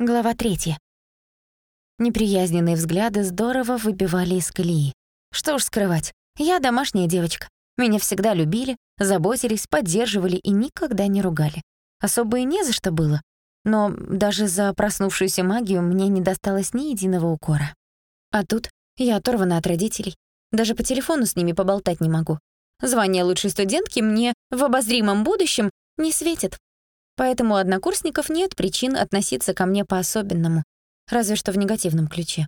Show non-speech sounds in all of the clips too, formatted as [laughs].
Глава третья. Неприязненные взгляды здорово выбивали из колеи. Что уж скрывать, я домашняя девочка. Меня всегда любили, заботились, поддерживали и никогда не ругали. Особо и не за что было. Но даже за проснувшуюся магию мне не досталось ни единого укора. А тут я оторвана от родителей. Даже по телефону с ними поболтать не могу. Звание лучшей студентки мне в обозримом будущем не светит. Поэтому однокурсников нет причин относиться ко мне по-особенному, разве что в негативном ключе.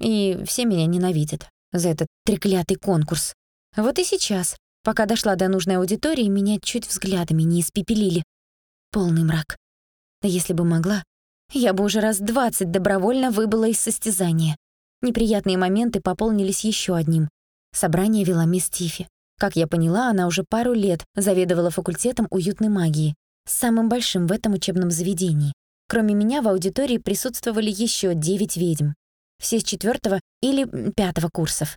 И все меня ненавидят за этот треклятый конкурс. Вот и сейчас, пока дошла до нужной аудитории, меня чуть взглядами не испепелили. Полный мрак. Да если бы могла, я бы уже раз двадцать добровольно выбыла из состязания. Неприятные моменты пополнились еще одним. Собрание вела мисс Тифи. Как я поняла, она уже пару лет заведовала факультетом уютной магии, самым большим в этом учебном заведении. Кроме меня в аудитории присутствовали еще девять ведьм. Все с четвертого или пятого курсов.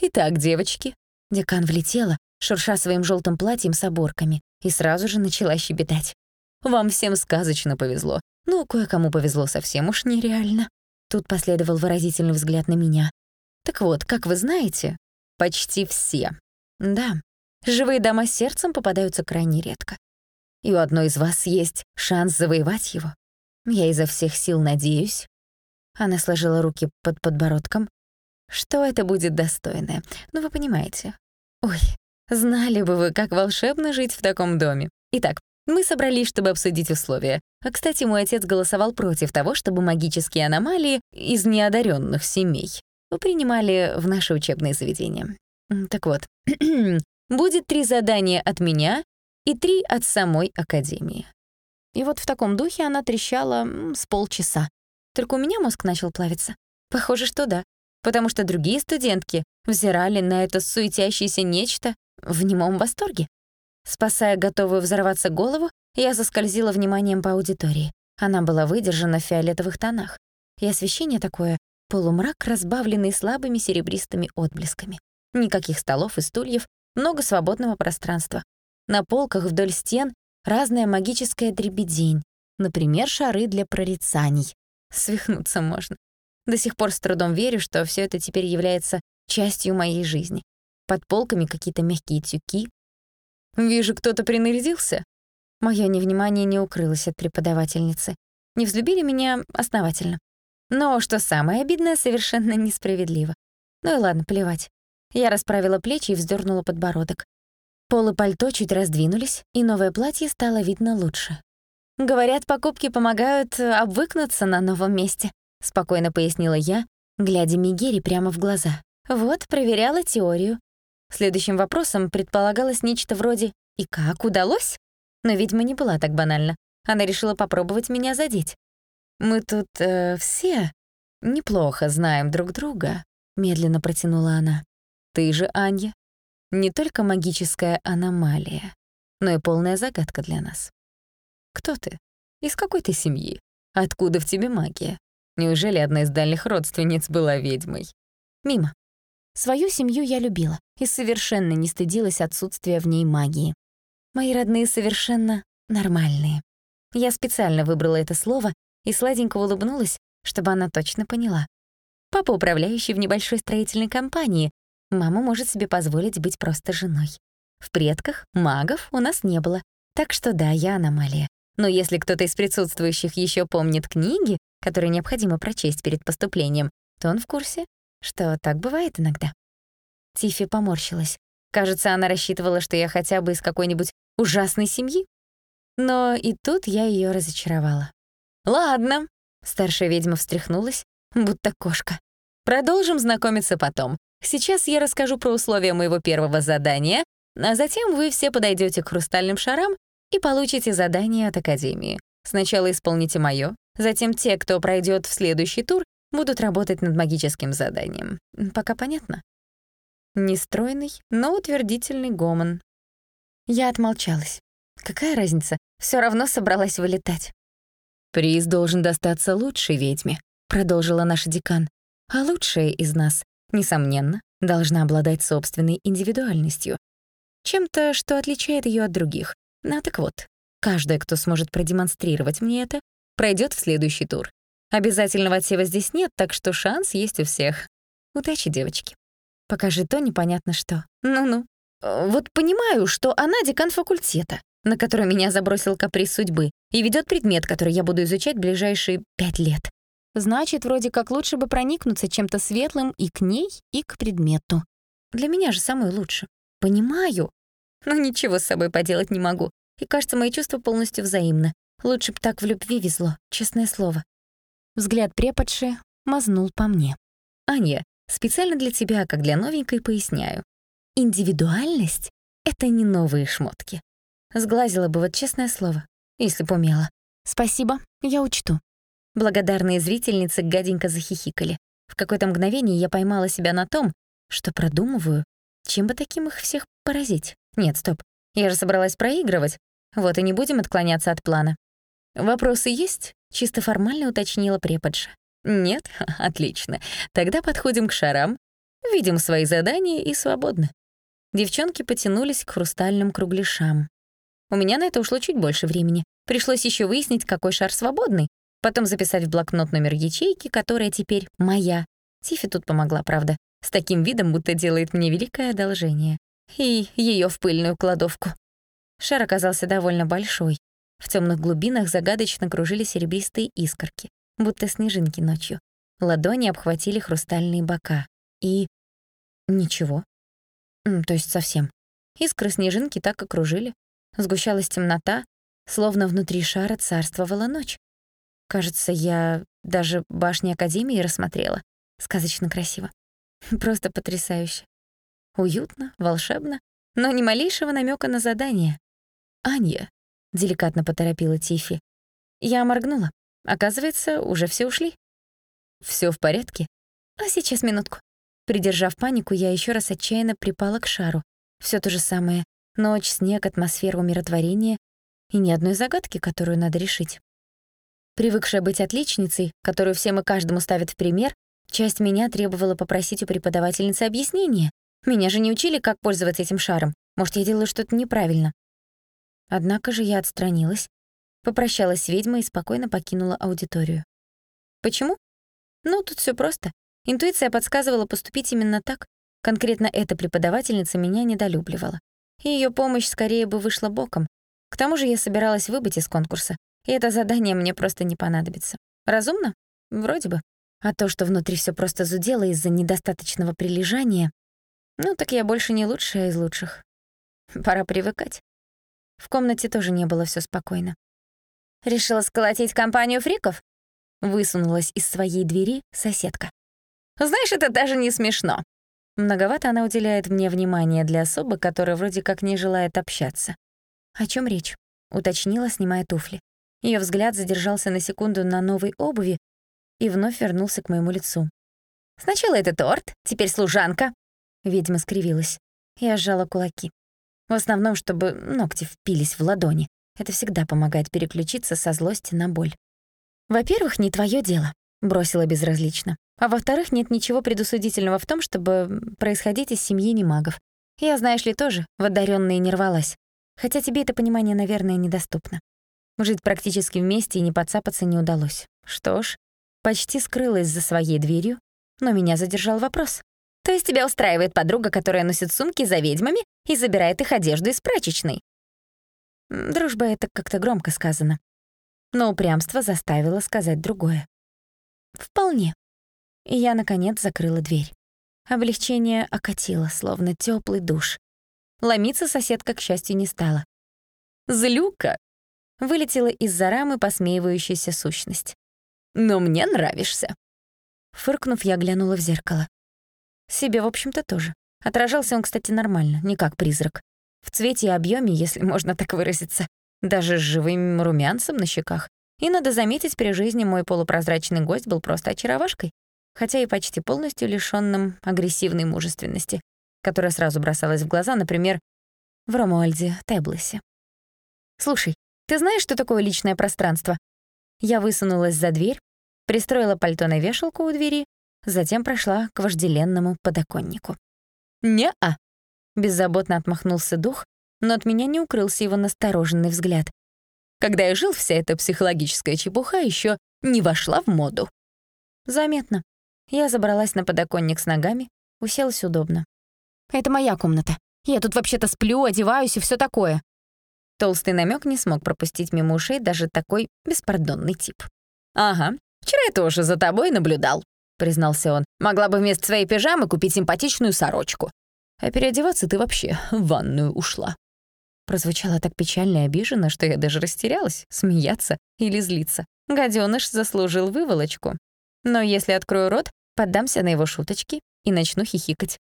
«Итак, девочки». Декан влетела, шурша своим желтым платьем с оборками, и сразу же начала щебетать. «Вам всем сказочно повезло. Ну, кое-кому повезло совсем уж нереально». Тут последовал выразительный взгляд на меня. «Так вот, как вы знаете, почти все. Да, живые дома сердцем попадаются крайне редко и у одной из вас есть шанс завоевать его. Я изо всех сил надеюсь». Она сложила руки под подбородком. «Что это будет достойное? Ну, вы понимаете. Ой, знали бы вы, как волшебно жить в таком доме. Итак, мы собрались, чтобы обсудить условия. А, кстати, мой отец голосовал против того, чтобы магические аномалии из неодаренных семей принимали в наше учебное заведение. Так вот, [clears throat] будет три задания от меня и три от самой Академии. И вот в таком духе она трещала с полчаса. Только у меня мозг начал плавиться. Похоже, что да, потому что другие студентки взирали на это суетящееся нечто в немом восторге. Спасая готовую взорваться голову, я заскользила вниманием по аудитории. Она была выдержана в фиолетовых тонах. И освещение такое — полумрак, разбавленный слабыми серебристыми отблесками. Никаких столов и стульев, много свободного пространства. На полках вдоль стен разная магическая дребедень, например, шары для прорицаний. Свихнуться можно. До сих пор с трудом верю, что все это теперь является частью моей жизни. Под полками какие-то мягкие тюки. «Вижу, кто-то принарядился». Моё невнимание не укрылось от преподавательницы. Не взлюбили меня основательно. Но, что самое обидное, совершенно несправедливо. Ну и ладно, плевать. Я расправила плечи и вздернула подбородок. Полы пальто чуть раздвинулись, и новое платье стало видно лучше. «Говорят, покупки помогают э, обвыкнуться на новом месте», — спокойно пояснила я, глядя Мигери прямо в глаза. «Вот, проверяла теорию». Следующим вопросом предполагалось нечто вроде «И как, удалось?» Но ведьма не была так банальна. Она решила попробовать меня задеть. «Мы тут э, все неплохо знаем друг друга», — медленно протянула она. «Ты же, Анья, не только магическая аномалия, но и полная загадка для нас. Кто ты? Из какой ты семьи? Откуда в тебе магия? Неужели одна из дальних родственниц была ведьмой? Мимо. Свою семью я любила и совершенно не стыдилась отсутствия в ней магии. Мои родные совершенно нормальные. Я специально выбрала это слово и сладенько улыбнулась, чтобы она точно поняла. Папа управляющий в небольшой строительной компании, Мама может себе позволить быть просто женой. В предках магов у нас не было, так что да, я аномалия. Но если кто-то из присутствующих еще помнит книги, которые необходимо прочесть перед поступлением, то он в курсе, что так бывает иногда. Тифи поморщилась. Кажется, она рассчитывала, что я хотя бы из какой-нибудь ужасной семьи. Но и тут я ее разочаровала. «Ладно», — старшая ведьма встряхнулась, будто кошка. «Продолжим знакомиться потом. Сейчас я расскажу про условия моего первого задания, а затем вы все подойдете к хрустальным шарам и получите задание от Академии. Сначала исполните моё, затем те, кто пройдет в следующий тур, будут работать над магическим заданием. Пока понятно? Нестройный, но утвердительный гомон. Я отмолчалась. Какая разница? Все равно собралась вылетать. «Приз должен достаться лучшей ведьме», — продолжила наша декан. «А лучшая из нас несомненно, должна обладать собственной индивидуальностью, чем-то, что отличает ее от других. Ну так вот, каждая, кто сможет продемонстрировать мне это, пройдет в следующий тур. Обязательного отсева здесь нет, так что шанс есть у всех. Удачи, девочки. Покажи то непонятно что. Ну-ну. Э, вот понимаю, что она декан факультета, на который меня забросил каприз судьбы, и ведет предмет, который я буду изучать ближайшие пять лет. Значит, вроде как лучше бы проникнуться чем-то светлым и к ней, и к предмету. Для меня же самое лучше. Понимаю. Но ничего с собой поделать не могу. И кажется, мои чувства полностью взаимны. Лучше б так в любви везло, честное слово. Взгляд преподши мазнул по мне. «Аня, специально для тебя, как для новенькой, поясняю. Индивидуальность — это не новые шмотки. Сглазила бы вот честное слово, если б умела. Спасибо, я учту. Благодарные зрительницы гаденько захихикали. В какое-то мгновение я поймала себя на том, что продумываю, чем бы таким их всех поразить. Нет, стоп, я же собралась проигрывать. Вот и не будем отклоняться от плана. «Вопросы есть?» — чисто формально уточнила преподша. «Нет? [laughs] Отлично. Тогда подходим к шарам, видим свои задания и свободны». Девчонки потянулись к хрустальным кругляшам. У меня на это ушло чуть больше времени. Пришлось еще выяснить, какой шар свободный, потом записать в блокнот номер ячейки, которая теперь моя. Тифи тут помогла, правда, с таким видом, будто делает мне великое одолжение. И ее в пыльную кладовку. Шар оказался довольно большой. В темных глубинах загадочно кружили серебристые искорки, будто снежинки ночью. Ладони обхватили хрустальные бока. И... ничего. То есть совсем. Искры снежинки так и кружили. Сгущалась темнота, словно внутри шара царствовала ночь. Кажется, я даже башни Академии рассмотрела. Сказочно красиво. [laughs] Просто потрясающе. Уютно, волшебно, но ни малейшего намека на задание. «Анья», — деликатно поторопила Тифи. Я моргнула. Оказывается, уже все ушли. Все в порядке? А сейчас минутку. Придержав панику, я еще раз отчаянно припала к шару. Все то же самое. Ночь, снег, атмосфера умиротворения и ни одной загадки, которую надо решить. Привыкшая быть отличницей, которую всем и каждому ставят в пример, часть меня требовала попросить у преподавательницы объяснения. Меня же не учили, как пользоваться этим шаром. Может, я делаю что-то неправильно. Однако же я отстранилась, попрощалась с ведьмой и спокойно покинула аудиторию. Почему? Ну, тут все просто. Интуиция подсказывала поступить именно так. Конкретно эта преподавательница меня недолюбливала. И её помощь скорее бы вышла боком. К тому же я собиралась выбыть из конкурса, и это задание мне просто не понадобится. Разумно? Вроде бы. А то, что внутри все просто зудело из-за недостаточного прилежания, ну так я больше не лучшая из лучших. Пора привыкать. В комнате тоже не было все спокойно. «Решила сколотить компанию фриков?» Высунулась из своей двери соседка. Знаешь, это даже не смешно. Многовато она уделяет мне внимания для особы, которая вроде как не желает общаться. О чем речь? Уточнила, снимая туфли. Ее взгляд задержался на секунду на новой обуви и вновь вернулся к моему лицу. «Сначала это торт, теперь служанка». Ведьма скривилась. Я сжала кулаки. В основном, чтобы ногти впились в ладони. Это всегда помогает переключиться со злости на боль. «Во-первых, не твое дело», — бросила безразлично. А во-вторых, нет ничего предусудительного в том, чтобы происходить из семьи немагов. Я, знаешь ли, тоже в одарённые не рвалась. Хотя тебе это понимание, наверное, недоступно. Жить практически вместе и не подцапаться не удалось. Что ж, почти скрылась за своей дверью, но меня задержал вопрос. «То есть тебя устраивает подруга, которая носит сумки за ведьмами и забирает их одежду из прачечной?» Дружба — это как-то громко сказано. Но упрямство заставило сказать другое. «Вполне», и я, наконец, закрыла дверь. Облегчение окатило, словно теплый душ. Ломиться соседка, к счастью, не стала. «Злюка!» — вылетела из-за рамы посмеивающаяся сущность. «Но мне нравишься!» Фыркнув, я глянула в зеркало. Себе, в общем-то, тоже. Отражался он, кстати, нормально, не как призрак. В цвете и объеме, если можно так выразиться. Даже с живым румянцем на щеках. И, надо заметить, при жизни мой полупрозрачный гость был просто очаровашкой хотя и почти полностью лишённым агрессивной мужественности, которая сразу бросалась в глаза, например, в Ромуальде Теблесе. «Слушай, ты знаешь, что такое личное пространство?» Я высунулась за дверь, пристроила пальто на вешалку у двери, затем прошла к вожделенному подоконнику. «Не-а», — беззаботно отмахнулся дух, но от меня не укрылся его настороженный взгляд. Когда я жил, вся эта психологическая чепуха еще не вошла в моду. Заметно. Я забралась на подоконник с ногами, уселась удобно. «Это моя комната. Я тут вообще-то сплю, одеваюсь и все такое». Толстый намек не смог пропустить мимо ушей даже такой беспардонный тип. «Ага, вчера я тоже за тобой наблюдал», — признался он. «Могла бы вместо своей пижамы купить симпатичную сорочку. А переодеваться ты вообще в ванную ушла». Прозвучало так печально и обиженно, что я даже растерялась, смеяться или злиться. Гадёныш заслужил выволочку. Но если открою рот, поддамся на его шуточки и начну хихикать.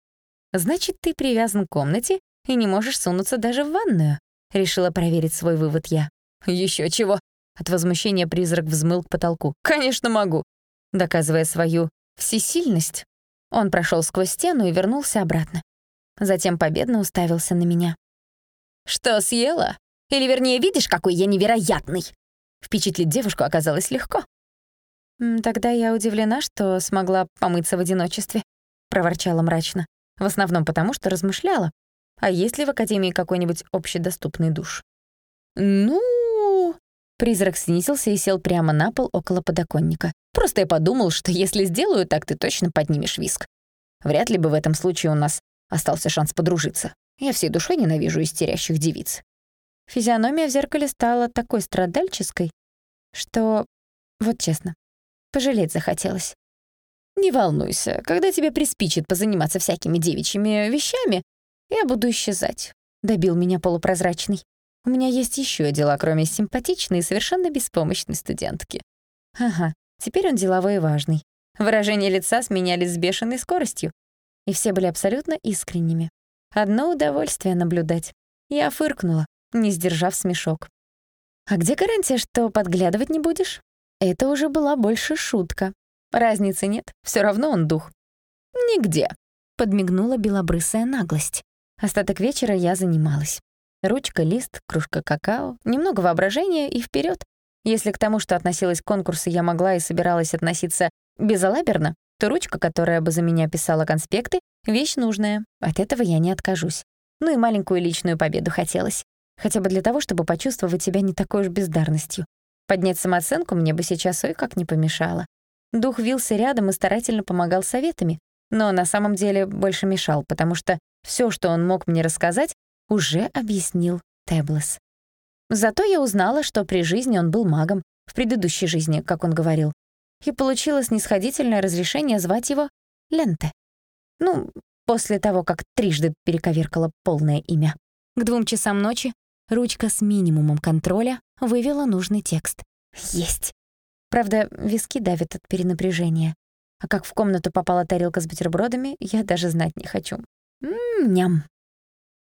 «Значит, ты привязан к комнате и не можешь сунуться даже в ванную», — решила проверить свой вывод я. Еще чего!» От возмущения призрак взмыл к потолку. «Конечно могу!» Доказывая свою всесильность, он прошел сквозь стену и вернулся обратно. Затем победно уставился на меня. «Что, съела? Или, вернее, видишь, какой я невероятный?» Впечатлить девушку оказалось легко. «Тогда я удивлена, что смогла помыться в одиночестве», — проворчала мрачно. В основном потому, что размышляла. А есть ли в Академии какой-нибудь общедоступный душ? «Ну...» Призрак снизился и сел прямо на пол около подоконника. «Просто я подумал, что если сделаю так, ты точно поднимешь виск. Вряд ли бы в этом случае у нас остался шанс подружиться. Я всей душой ненавижу истерящих девиц». Физиономия в зеркале стала такой страдальческой, что, вот честно, пожалеть захотелось. «Не волнуйся, когда тебе приспичит позаниматься всякими девичьими вещами, я буду исчезать», — добил меня полупрозрачный. «У меня есть еще дела, кроме симпатичной и совершенно беспомощной студентки». Ага, теперь он деловой и важный. Выражения лица сменялись с бешеной скоростью, и все были абсолютно искренними. Одно удовольствие наблюдать. Я фыркнула, не сдержав смешок. «А где гарантия, что подглядывать не будешь?» Это уже была больше шутка. Разницы нет, все равно он дух. «Нигде», — подмигнула белобрысая наглость. Остаток вечера я занималась. Ручка, лист, кружка какао, немного воображения и вперед. Если к тому, что относилась к конкурсу, я могла и собиралась относиться безалаберно, то ручка, которая бы за меня писала конспекты, — вещь нужная. От этого я не откажусь. Ну и маленькую личную победу хотелось. Хотя бы для того, чтобы почувствовать себя не такой уж бездарностью. Поднять самооценку мне бы сейчас ой как не помешало. Дух вился рядом и старательно помогал советами, но на самом деле больше мешал, потому что все, что он мог мне рассказать, уже объяснил Теблес. Зато я узнала, что при жизни он был магом, в предыдущей жизни, как он говорил, и получила снисходительное разрешение звать его Ленте. Ну, после того, как трижды перековеркала полное имя. К двум часам ночи ручка с минимумом контроля вывела нужный текст. Есть. Правда, виски давят от перенапряжения. А как в комнату попала тарелка с бутербродами, я даже знать не хочу. М-ням.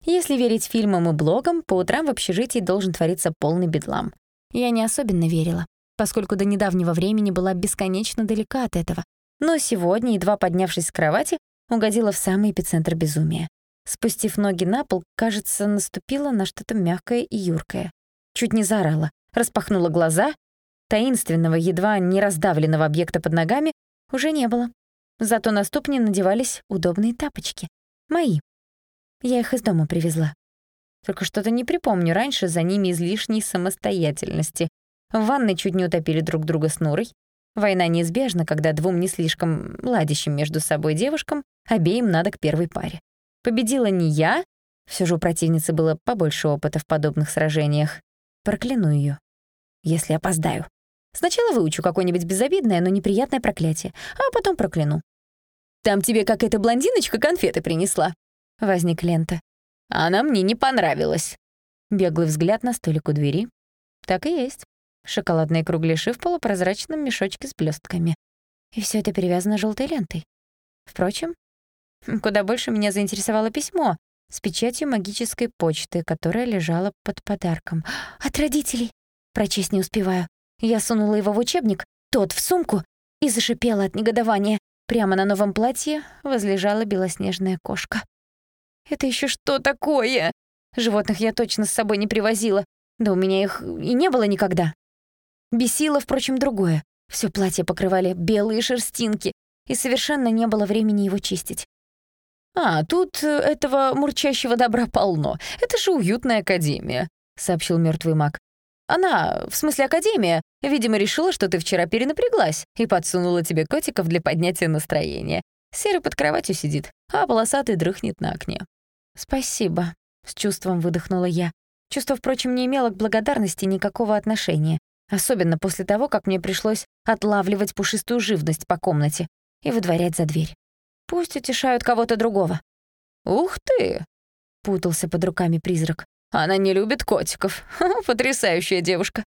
Если верить фильмам и блогам, по утрам в общежитии должен твориться полный бедлам. Я не особенно верила, поскольку до недавнего времени была бесконечно далека от этого. Но сегодня, едва поднявшись с кровати, угодила в самый эпицентр безумия. Спустив ноги на пол, кажется, наступила на что-то мягкое и юркое. Чуть не заорала, распахнула глаза. Таинственного, едва не раздавленного объекта под ногами уже не было. Зато на ступни надевались удобные тапочки. Мои. Я их из дома привезла. Только что-то не припомню раньше за ними излишней самостоятельности. В ванной чуть не утопили друг друга с Нурой. Война неизбежна, когда двум не слишком ладящим между собой девушкам обеим надо к первой паре. Победила не я, все же у противницы было побольше опыта в подобных сражениях. Прокляну ее, если опоздаю. Сначала выучу какое-нибудь безобидное, но неприятное проклятие, а потом прокляну. «Там тебе какая-то блондиночка конфеты принесла», — возник лента. «Она мне не понравилась». Беглый взгляд на столик у двери. Так и есть. Шоколадные кругляши в полупрозрачном мешочке с блестками. И все это перевязано желтой лентой. Впрочем, куда больше меня заинтересовало письмо с печатью магической почты, которая лежала под подарком. От родителей. Прочесть не успеваю. Я сунула его в учебник, тот в сумку, и зашипела от негодования. Прямо на новом платье возлежала белоснежная кошка. «Это еще что такое?» Животных я точно с собой не привозила. Да у меня их и не было никогда. Бесило, впрочем, другое. Все платье покрывали белые шерстинки, и совершенно не было времени его чистить. «А, тут э, этого мурчащего добра полно. Это же уютная академия», — сообщил мертвый маг. Она, в смысле академия, видимо, решила, что ты вчера перенапряглась и подсунула тебе котиков для поднятия настроения. Серый под кроватью сидит, а полосатый дрыхнет на окне. «Спасибо», — с чувством выдохнула я. Чувство, впрочем, не имело к благодарности никакого отношения, особенно после того, как мне пришлось отлавливать пушистую живность по комнате и выдворять за дверь. Пусть утешают кого-то другого. «Ух ты!» — путался под руками призрак. «Она не любит котиков. [laughs] Потрясающая девушка.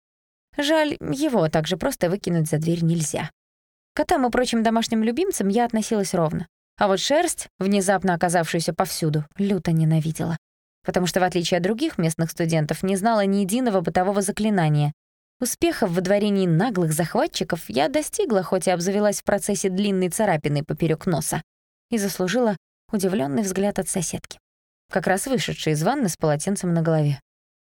Жаль, его также просто выкинуть за дверь нельзя. Котам и прочим домашним любимцам я относилась ровно. А вот шерсть, внезапно оказавшуюся повсюду, люто ненавидела. Потому что, в отличие от других местных студентов, не знала ни единого бытового заклинания. Успехов в выдворении наглых захватчиков я достигла, хоть и обзавелась в процессе длинной царапиной поперек носа, и заслужила удивленный взгляд от соседки, как раз вышедшей из ванны с полотенцем на голове.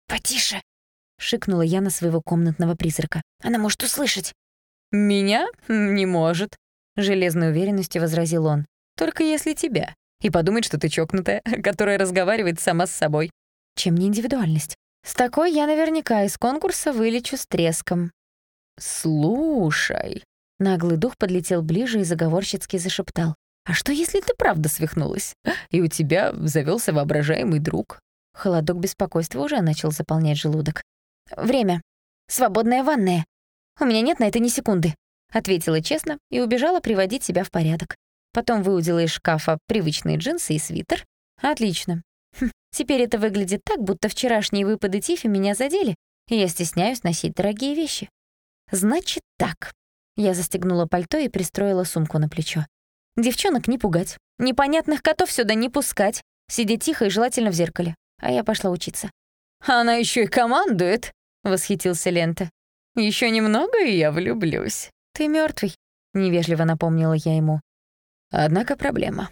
«Потише!» — шикнула я на своего комнатного призрака. «Она может услышать!» «Меня? Не может», — железной уверенностью возразил он. «Только если тебя. И подумать, что ты чокнутая, [laughs] которая разговаривает сама с собой». Чем не индивидуальность? С такой я наверняка из конкурса вылечу с треском. «Слушай», — наглый дух подлетел ближе и заговорщицки зашептал. «А что, если ты правда свихнулась, и у тебя завелся воображаемый друг?» Холодок беспокойства уже начал заполнять желудок. «Время. Свободная ванная. У меня нет на это ни секунды», — ответила честно и убежала приводить себя в порядок. Потом выудила из шкафа привычные джинсы и свитер. «Отлично. Хм, теперь это выглядит так, будто вчерашние выпады Тифи меня задели, и я стесняюсь носить дорогие вещи. Значит так». Я застегнула пальто и пристроила сумку на плечо. Девчонок не пугать, непонятных котов сюда не пускать, сидеть тихо и желательно в зеркале. А я пошла учиться. «Она еще и командует», — восхитился Лента. Еще немного, и я влюблюсь. Ты мертвый, невежливо напомнила я ему. Однако проблема.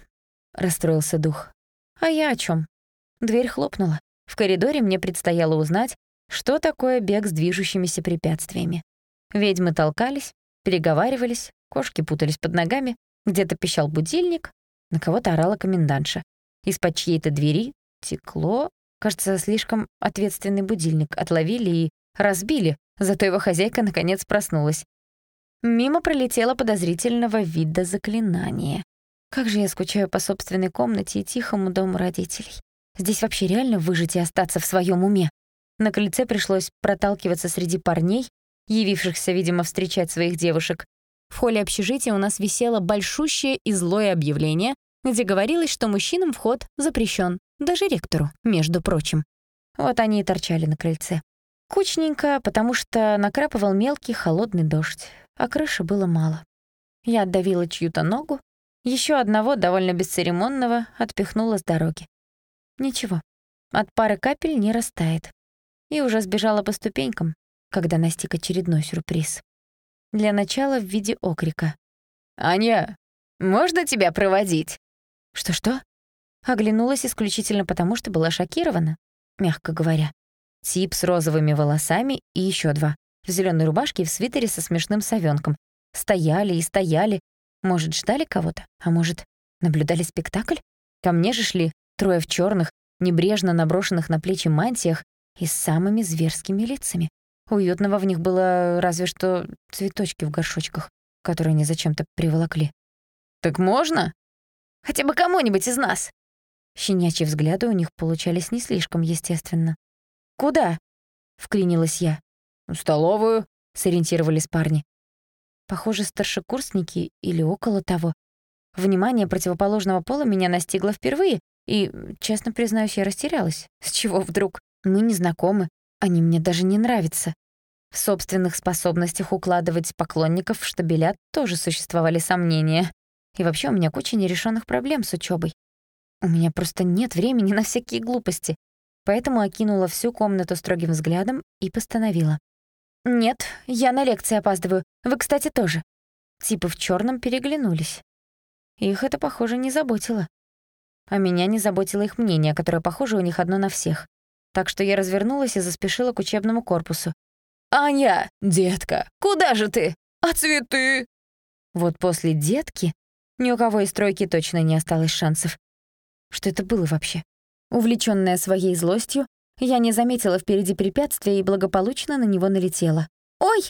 Расстроился дух. А я о чем? Дверь хлопнула. В коридоре мне предстояло узнать, что такое бег с движущимися препятствиями. Ведьмы толкались, переговаривались, кошки путались под ногами, где-то пищал будильник, на кого-то орала комендантша. Из-под чьей-то двери текло, кажется, слишком ответственный будильник, отловили и разбили, зато его хозяйка наконец проснулась. Мимо пролетело подозрительного вида заклинание. Как же я скучаю по собственной комнате и тихому дому родителей. Здесь вообще реально выжить и остаться в своем уме. На крыльце пришлось проталкиваться среди парней, явившихся, видимо, встречать своих девушек. В холле общежития у нас висело большущее и злое объявление, где говорилось, что мужчинам вход запрещен, даже ректору, между прочим. Вот они и торчали на крыльце. Кучненько, потому что накрапывал мелкий холодный дождь, а крыши было мало. Я отдавила чью-то ногу, еще одного, довольно бесцеремонного, отпихнула с дороги. Ничего, от пары капель не растает. И уже сбежала по ступенькам, когда настиг очередной сюрприз. Для начала в виде окрика. «Аня, можно тебя проводить?» «Что-что?» Оглянулась исключительно потому, что была шокирована, мягко говоря. Тип с розовыми волосами и еще два. В зеленой рубашке и в свитере со смешным совенком. Стояли и стояли. Может, ждали кого-то? А может, наблюдали спектакль? Ко мне же шли трое в черных, небрежно наброшенных на плечи мантиях и с самыми зверскими лицами. Уютного в них было разве что цветочки в горшочках, которые они зачем-то приволокли. «Так можно? Хотя бы кому-нибудь из нас!» Щенячьи взгляды у них получались не слишком естественно. «Куда?» — вклинилась я. «В столовую», — сориентировались парни. Похоже, старшекурсники или около того. Внимание противоположного пола меня настигло впервые, и, честно признаюсь, я растерялась. С чего вдруг? Мы не знакомы, они мне даже не нравятся. В собственных способностях укладывать поклонников в штабеля тоже существовали сомнения. И вообще у меня куча нерешенных проблем с учебой. У меня просто нет времени на всякие глупости поэтому окинула всю комнату строгим взглядом и постановила. «Нет, я на лекции опаздываю. Вы, кстати, тоже». Типы в черном переглянулись. Их это, похоже, не заботило. А меня не заботило их мнение, которое, похоже, у них одно на всех. Так что я развернулась и заспешила к учебному корпусу. «Аня, детка, куда же ты? А цветы?» Вот после детки ни у кого из тройки точно не осталось шансов. Что это было вообще? Увлечённая своей злостью, Я не заметила впереди препятствия и благополучно на него налетела. «Ой!»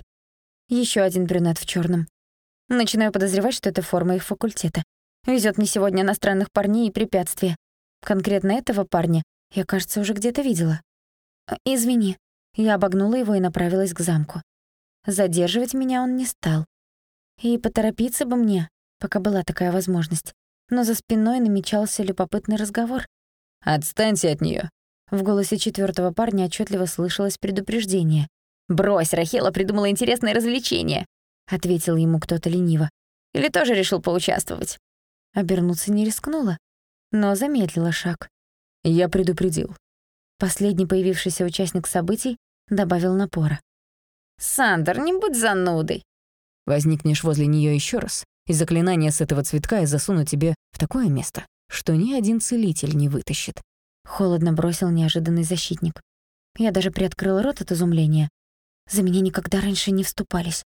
Еще один брюнет в черном. Начинаю подозревать, что это форма их факультета. Везет мне сегодня иностранных парней и препятствия. Конкретно этого парня я, кажется, уже где-то видела. «Извини». Я обогнула его и направилась к замку. Задерживать меня он не стал. И поторопиться бы мне, пока была такая возможность. Но за спиной намечался любопытный разговор. «Отстаньте от нее. В голосе четвертого парня отчетливо слышалось предупреждение. «Брось, Рахела придумала интересное развлечение», — ответил ему кто-то лениво. «Или тоже решил поучаствовать?» Обернуться не рискнула, но замедлила шаг. «Я предупредил». Последний появившийся участник событий добавил напора. «Сандер, не будь занудой». Возникнешь возле нее еще раз, и заклинание с этого цветка я засуну тебе в такое место, что ни один целитель не вытащит. Холодно бросил неожиданный защитник. Я даже приоткрыла рот от изумления. За меня никогда раньше не вступались.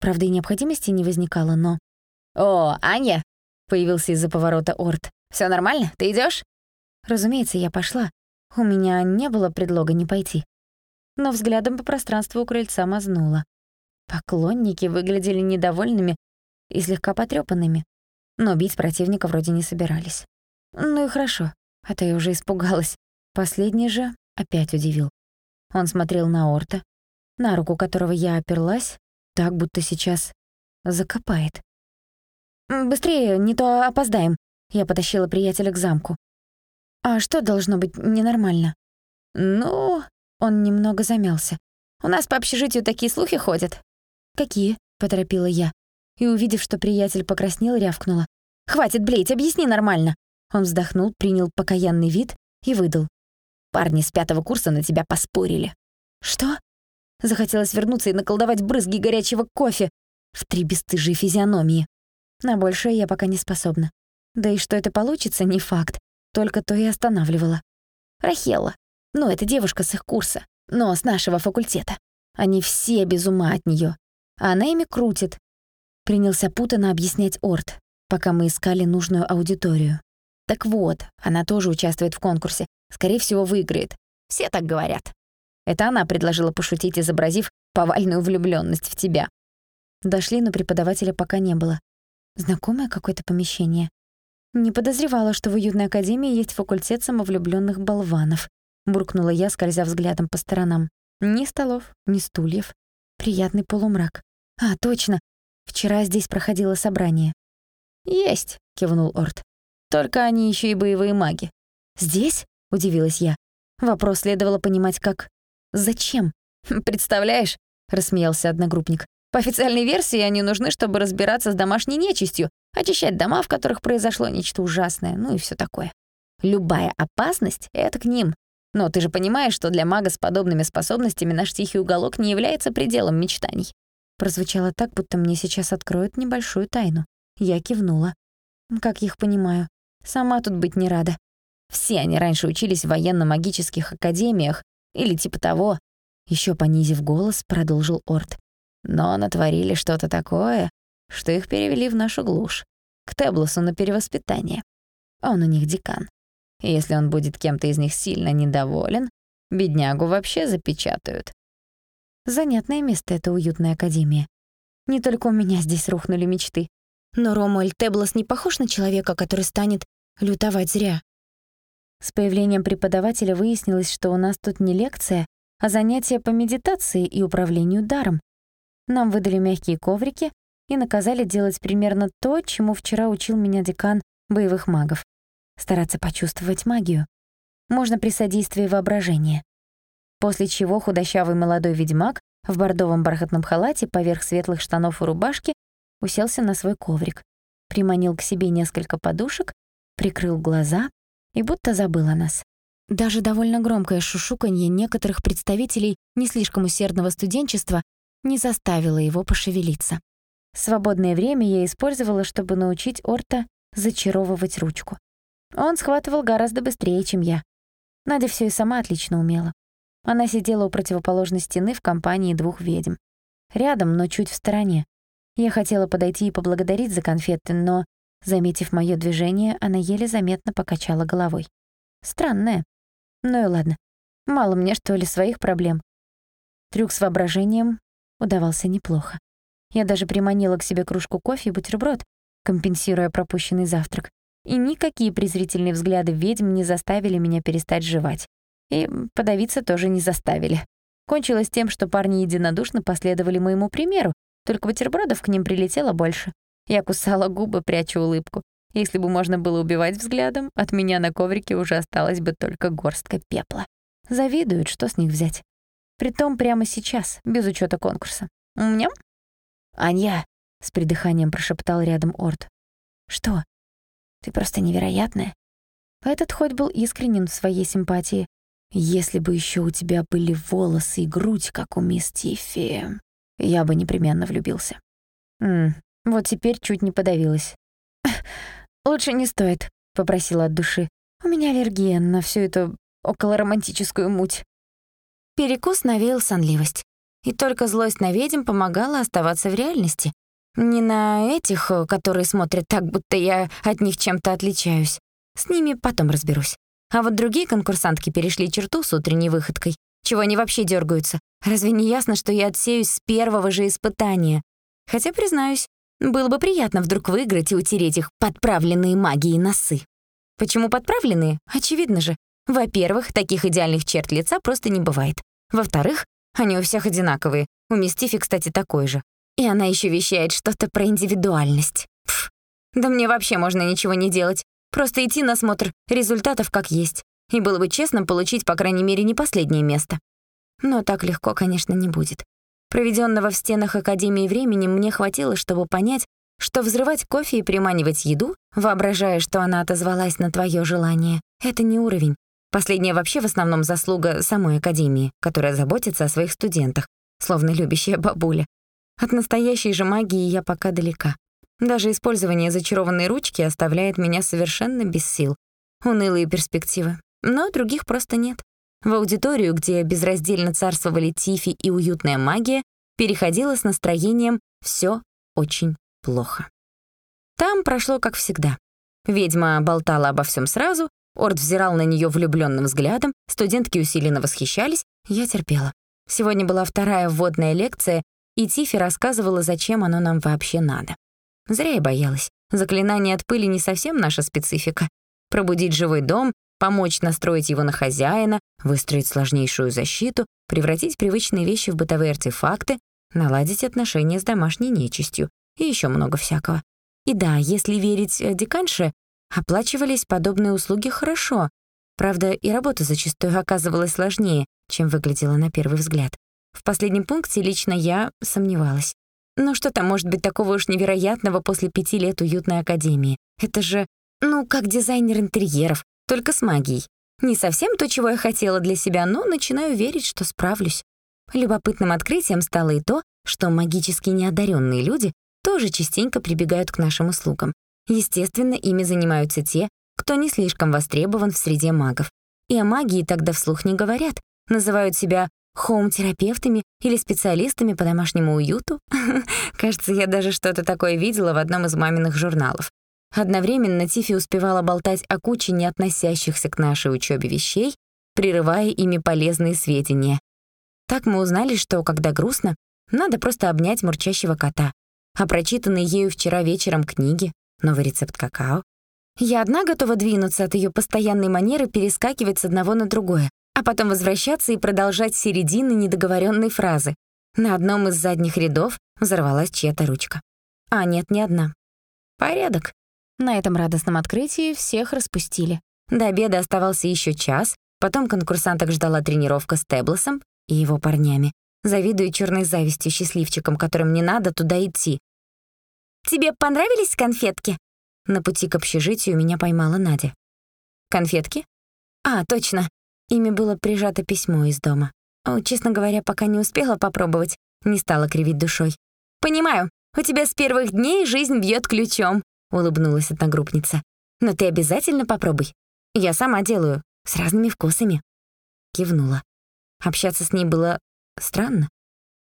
Правда, и необходимости не возникало, но... «О, Аня!» — появился из-за поворота Орд. Все нормально? Ты идешь? Разумеется, я пошла. У меня не было предлога не пойти. Но взглядом по пространству у крыльца мазнула. Поклонники выглядели недовольными и слегка потрёпанными, но бить противника вроде не собирались. Ну и хорошо, а то я уже испугалась. Последний же опять удивил. Он смотрел на Орта, на руку которого я оперлась, так будто сейчас закопает. «Быстрее, не то опоздаем», — я потащила приятеля к замку. «А что должно быть ненормально?» «Ну...» — он немного замялся. «У нас по общежитию такие слухи ходят». «Какие?» — поторопила я. И, увидев, что приятель покраснел, рявкнула. «Хватит блеять, объясни нормально!» Он вздохнул, принял покаянный вид и выдал. «Парни с пятого курса на тебя поспорили». «Что?» Захотелось вернуться и наколдовать брызги горячего кофе в три бесстыжие физиономии. На большее я пока не способна. Да и что это получится, не факт. Только то и останавливало. Рахела. Ну, это девушка с их курса. Но с нашего факультета. Они все без ума от неё. А она ими крутит. Принялся путанно объяснять Орд, пока мы искали нужную аудиторию. Так вот, она тоже участвует в конкурсе. Скорее всего, выиграет. Все так говорят. Это она предложила пошутить, изобразив повальную влюблённость в тебя. Дошли, но преподавателя пока не было. Знакомое какое-то помещение. Не подозревала, что в уютной академии есть факультет самовлюблённых болванов. Буркнула я, скользя взглядом по сторонам. Ни столов, ни стульев. Приятный полумрак. А, точно. Вчера здесь проходило собрание. «Есть», — кивнул Орд. Только они еще и боевые маги. Здесь? Удивилась я. Вопрос следовало понимать как «Зачем?» [laughs] «Представляешь?» — рассмеялся одногруппник. «По официальной версии они нужны, чтобы разбираться с домашней нечистью, очищать дома, в которых произошло нечто ужасное, ну и все такое. Любая опасность — это к ним. Но ты же понимаешь, что для мага с подобными способностями наш тихий уголок не является пределом мечтаний». Прозвучало так, будто мне сейчас откроют небольшую тайну. Я кивнула. Как их понимаю. Сама тут быть не рада. Все они раньше учились в военно-магических академиях или типа того. Еще понизив голос, продолжил Орд. Но натворили что-то такое, что их перевели в нашу глушь, к Теблосу на перевоспитание. Он у них декан. И если он будет кем-то из них сильно недоволен, беднягу вообще запечатают. Занятное место это уютная академия. Не только у меня здесь рухнули мечты. Но Ромуэль Теблос не похож на человека, который станет лютовать зря. С появлением преподавателя выяснилось, что у нас тут не лекция, а занятия по медитации и управлению даром. Нам выдали мягкие коврики и наказали делать примерно то, чему вчера учил меня декан боевых магов. Стараться почувствовать магию. Можно при содействии воображения. После чего худощавый молодой ведьмак в бордовом бархатном халате поверх светлых штанов и рубашки уселся на свой коврик, приманил к себе несколько подушек, прикрыл глаза и будто забыл о нас. Даже довольно громкое шушуканье некоторых представителей не слишком усердного студенчества не заставило его пошевелиться. Свободное время я использовала, чтобы научить Орта зачаровывать ручку. Он схватывал гораздо быстрее, чем я. Надя все и сама отлично умела. Она сидела у противоположной стены в компании двух ведьм. Рядом, но чуть в стороне. Я хотела подойти и поблагодарить за конфеты, но, заметив моё движение, она еле заметно покачала головой. Странная. Ну и ладно. Мало мне, что ли, своих проблем. Трюк с воображением удавался неплохо. Я даже приманила к себе кружку кофе и бутерброд, компенсируя пропущенный завтрак. И никакие презрительные взгляды ведьм не заставили меня перестать жевать. И подавиться тоже не заставили. Кончилось тем, что парни единодушно последовали моему примеру, только бутербродов к ним прилетело больше. Я кусала губы, пряча улыбку. Если бы можно было убивать взглядом, от меня на коврике уже осталась бы только горстка пепла. Завидуют, что с них взять. Притом прямо сейчас, без учета конкурса. Меня? «Анья», — с придыханием прошептал рядом Орд. «Что? Ты просто невероятная». Этот хоть был искренен в своей симпатии. «Если бы еще у тебя были волосы и грудь, как у мисс Тиффи, я бы непременно влюбился». М вот теперь чуть не подавилась. «Лучше не стоит», — попросила от души. «У меня аллергия на всю эту околоромантическую муть». Перекус навеял сонливость. И только злость на ведьм помогала оставаться в реальности. Не на этих, которые смотрят так, будто я от них чем-то отличаюсь. С ними потом разберусь. А вот другие конкурсантки перешли черту с утренней выходкой. Чего они вообще дергаются? Разве не ясно, что я отсеюсь с первого же испытания? Хотя, признаюсь, было бы приятно вдруг выиграть и утереть их подправленные магией носы. Почему подправленные? Очевидно же. Во-первых, таких идеальных черт лица просто не бывает. Во-вторых, они у всех одинаковые. У мисс Тифи, кстати, такой же. И она еще вещает что-то про индивидуальность. Пф. Да мне вообще можно ничего не делать. Просто идти на смотр результатов как есть. И было бы честно получить, по крайней мере, не последнее место. Но так легко, конечно, не будет. Проведенного в стенах Академии времени мне хватило, чтобы понять, что взрывать кофе и приманивать еду, воображая, что она отозвалась на твое желание, это не уровень. Последняя вообще в основном заслуга самой Академии, которая заботится о своих студентах, словно любящая бабуля. От настоящей же магии я пока далека. Даже использование зачарованной ручки оставляет меня совершенно без сил. Унылые перспективы. Но других просто нет. В аудиторию, где безраздельно царствовали тифи и уютная магия, переходила с настроением «всё очень плохо». Там прошло как всегда. Ведьма болтала обо всем сразу, Орд взирал на нее влюбленным взглядом, студентки усиленно восхищались, я терпела. Сегодня была вторая вводная лекция, и Тифи рассказывала, зачем оно нам вообще надо. Зря я боялась. Заклинание от пыли не совсем наша специфика. Пробудить живой дом, помочь настроить его на хозяина, выстроить сложнейшую защиту, превратить привычные вещи в бытовые артефакты, наладить отношения с домашней нечистью и еще много всякого. И да, если верить э, деканше, Оплачивались подобные услуги хорошо. Правда, и работа зачастую оказывалась сложнее, чем выглядела на первый взгляд. В последнем пункте лично я сомневалась. Ну что там может быть такого уж невероятного после пяти лет уютной академии? Это же, ну, как дизайнер интерьеров, только с магией. Не совсем то, чего я хотела для себя, но начинаю верить, что справлюсь. Любопытным открытием стало и то, что магически неодаренные люди тоже частенько прибегают к нашим услугам. Естественно, ими занимаются те, кто не слишком востребован в среде магов. И о магии тогда вслух не говорят, называют себя хоум-терапевтами или специалистами по домашнему уюту. [laughs] Кажется, я даже что-то такое видела в одном из маминых журналов. Одновременно Тифи успевала болтать о куче не относящихся к нашей учебе вещей, прерывая ими полезные сведения. Так мы узнали, что, когда грустно, надо просто обнять мурчащего кота, а прочитанные ею вчера вечером книги Новый рецепт какао. Я одна готова двинуться от ее постоянной манеры перескакивать с одного на другое, а потом возвращаться и продолжать середины недоговоренной фразы. На одном из задних рядов взорвалась чья-то ручка. А нет, не одна. Порядок. На этом радостном открытии всех распустили. До обеда оставался еще час, потом конкурсанток ждала тренировка с Теблосом и его парнями. Завидую черной завистью счастливчикам, которым не надо туда идти, «Тебе понравились конфетки?» На пути к общежитию меня поймала Надя. «Конфетки?» «А, точно. Ими было прижато письмо из дома. О, честно говоря, пока не успела попробовать, не стала кривить душой. «Понимаю, у тебя с первых дней жизнь бьет ключом», — улыбнулась одногруппница. «Но ты обязательно попробуй. Я сама делаю, с разными вкусами». Кивнула. Общаться с ней было странно.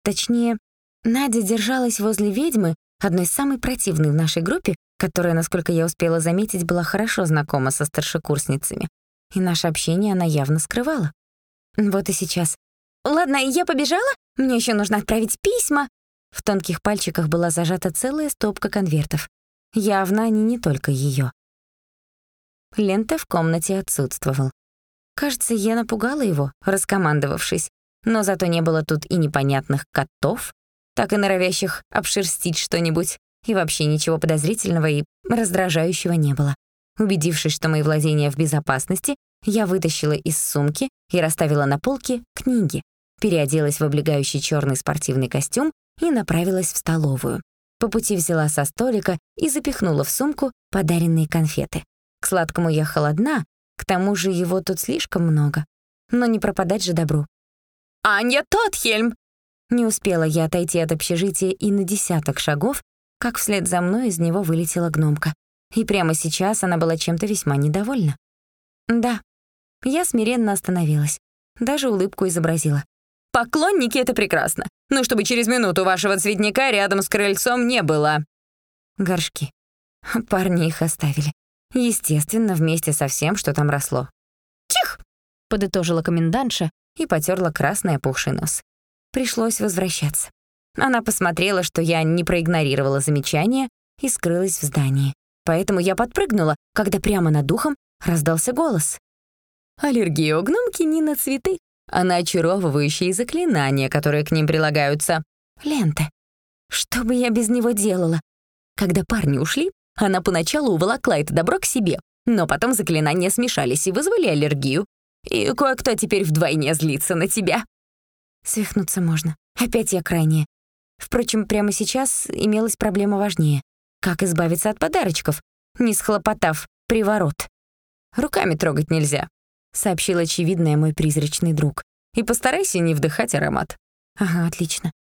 Точнее, Надя держалась возле ведьмы, одной самой противной в нашей группе, которая, насколько я успела заметить, была хорошо знакома со старшекурсницами. И наше общение она явно скрывала. Вот и сейчас. «Ладно, я побежала? Мне еще нужно отправить письма». В тонких пальчиках была зажата целая стопка конвертов. Явно они не только ее. Лента в комнате отсутствовал. Кажется, я напугала его, раскомандовавшись. Но зато не было тут и непонятных котов, так и норовящих обшерстить что-нибудь. И вообще ничего подозрительного и раздражающего не было. Убедившись, что мои владения в безопасности, я вытащила из сумки и расставила на полке книги, переоделась в облегающий черный спортивный костюм и направилась в столовую. По пути взяла со столика и запихнула в сумку подаренные конфеты. К сладкому я холодна, к тому же его тут слишком много. Но не пропадать же добру. «Анья Тотхельм!» Не успела я отойти от общежития и на десяток шагов, как вслед за мной из него вылетела гномка. И прямо сейчас она была чем-то весьма недовольна. Да, я смиренно остановилась, даже улыбку изобразила. «Поклонники — это прекрасно, но чтобы через минуту вашего цветника рядом с крыльцом не было». Горшки. Парни их оставили. Естественно, вместе со всем, что там росло. «Тих!» — подытожила комендантша и потерла красный опухший нос. Пришлось возвращаться. Она посмотрела, что я не проигнорировала замечание и скрылась в здании. Поэтому я подпрыгнула, когда прямо над духом раздался голос. «Аллергия у гномки не на цветы, а на очаровывающие заклинания, которые к ним прилагаются. Лента. Что бы я без него делала? Когда парни ушли, она поначалу уволокла это добро к себе, но потом заклинания смешались и вызвали аллергию. И кое-кто теперь вдвойне злится на тебя. Свихнуться можно. Опять я крайняя. Впрочем, прямо сейчас имелась проблема важнее. Как избавиться от подарочков, не схлопотав приворот? Руками трогать нельзя, сообщил очевидное мой призрачный друг. И постарайся не вдыхать аромат. Ага, отлично.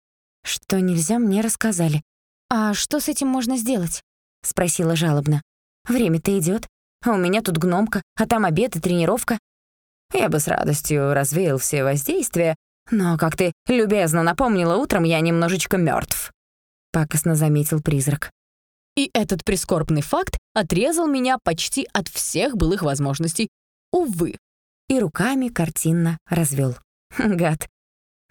Что нельзя, мне рассказали. А что с этим можно сделать? спросила жалобно. Время-то идет, а у меня тут гномка, а там обед и тренировка. Я бы с радостью развеял все воздействия, но, как ты любезно напомнила утром, я немножечко мертв. пакостно заметил призрак. И этот прискорбный факт отрезал меня почти от всех былых возможностей. Увы. И руками картинно развел. Гад.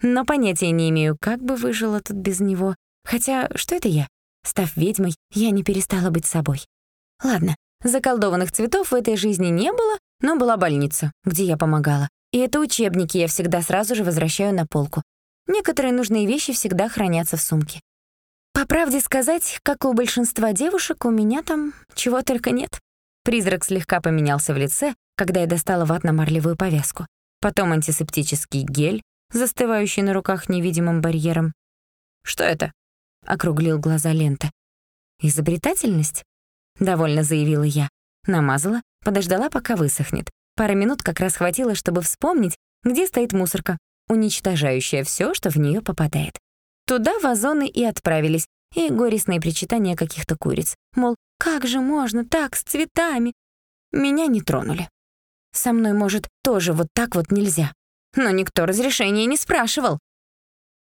Но понятия не имею, как бы выжила тут без него. Хотя, что это я? Став ведьмой, я не перестала быть собой. Ладно, заколдованных цветов в этой жизни не было, но была больница, где я помогала. И это учебники я всегда сразу же возвращаю на полку. Некоторые нужные вещи всегда хранятся в сумке. По правде сказать, как у большинства девушек, у меня там чего только нет. Призрак слегка поменялся в лице, когда я достала ватно-марлевую повязку. Потом антисептический гель, застывающий на руках невидимым барьером. «Что это?» — округлил глаза лента. «Изобретательность?» — довольно заявила я. Намазала, подождала, пока высохнет. Пара минут как раз хватило, чтобы вспомнить, где стоит мусорка, уничтожающая все, что в нее попадает. Туда вазоны и отправились, и горестные причитания каких-то куриц. Мол, как же можно так, с цветами? Меня не тронули. Со мной, может, тоже вот так вот нельзя. Но никто разрешения не спрашивал.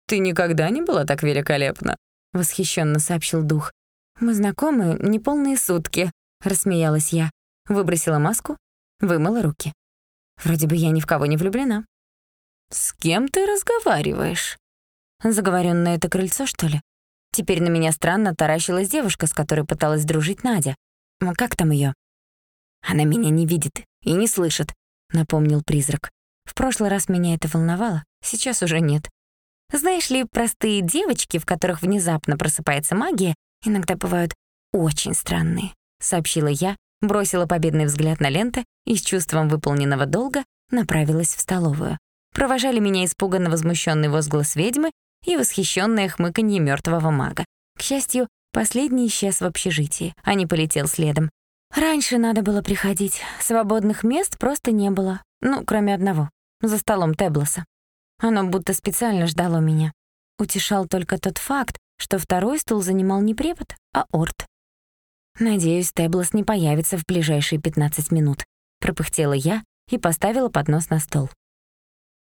«Ты никогда не была так великолепна», — восхищенно сообщил дух. «Мы знакомы неполные сутки», — рассмеялась я. Выбросила маску, вымыла руки. Вроде бы я ни в кого не влюблена. «С кем ты разговариваешь?» Заговоренное это крыльцо, что ли? Теперь на меня странно таращилась девушка, с которой пыталась дружить Надя. Как там ее? Она меня не видит и не слышит, напомнил призрак. В прошлый раз меня это волновало, сейчас уже нет. Знаешь ли, простые девочки, в которых внезапно просыпается магия, иногда бывают очень странные, сообщила я, бросила победный взгляд на ленты и с чувством выполненного долга направилась в столовую. Провожали меня испуганно возмущенный возглас ведьмы и восхищенное хмыканье мертвого мага. К счастью, последний исчез в общежитии, а не полетел следом. Раньше надо было приходить, свободных мест просто не было. Ну, кроме одного, за столом Теблоса. Оно будто специально ждало меня. Утешал только тот факт, что второй стул занимал не препод, а Орт. «Надеюсь, Теблос не появится в ближайшие 15 минут», — пропыхтела я и поставила поднос на стол.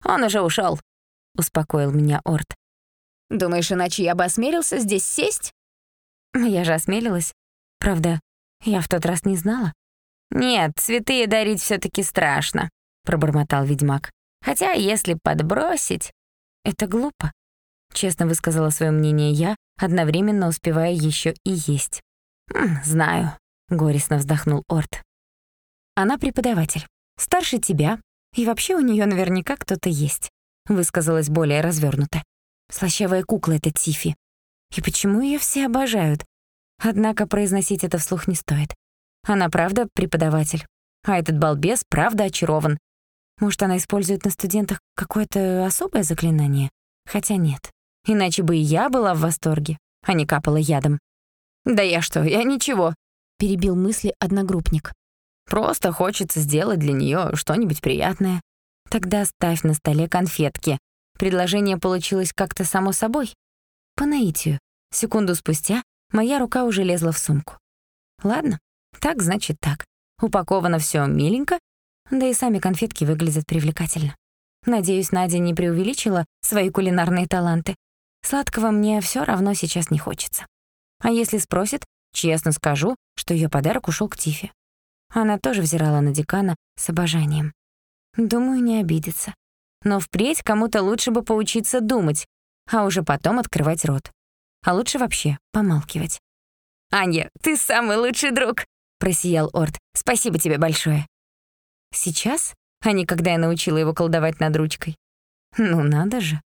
«Он уже ушел, успокоил меня Орт. Думаешь, иначе я бы осмелился здесь сесть?» Я же осмелилась. Правда, я в тот раз не знала. «Нет, цветы дарить все таки страшно», — пробормотал ведьмак. Хотя, если подбросить... Это глупо. Честно высказала свое мнение я, одновременно успевая еще и есть. «Знаю», — горестно вздохнул Орт. «Она преподаватель, старше тебя, и вообще у нее наверняка кто-то есть», — высказалась более развернуто. «Слащавая кукла эта Тифи. И почему ее все обожают? Однако произносить это вслух не стоит. Она правда преподаватель, а этот балбес правда очарован. Может, она использует на студентах какое-то особое заклинание? Хотя нет. Иначе бы и я была в восторге, а не капала ядом. «Да я что, я ничего», — перебил мысли одногруппник. «Просто хочется сделать для нее что-нибудь приятное». «Тогда ставь на столе конфетки». Предложение получилось как-то само собой. По наитию. Секунду спустя моя рука уже лезла в сумку. Ладно, так значит так. Упаковано все миленько, да и сами конфетки выглядят привлекательно. Надеюсь, Надя не преувеличила свои кулинарные таланты. Сладкого мне все равно сейчас не хочется. А если спросит, честно скажу, что ее подарок ушел к Тифе. Она тоже взирала на декана с обожанием. Думаю, не обидится. Но впредь кому-то лучше бы поучиться думать, а уже потом открывать рот. А лучше вообще помалкивать. «Аня, ты самый лучший друг!» — просиял Орд. «Спасибо тебе большое!» Сейчас, а не когда я научила его колдовать над ручкой. Ну надо же.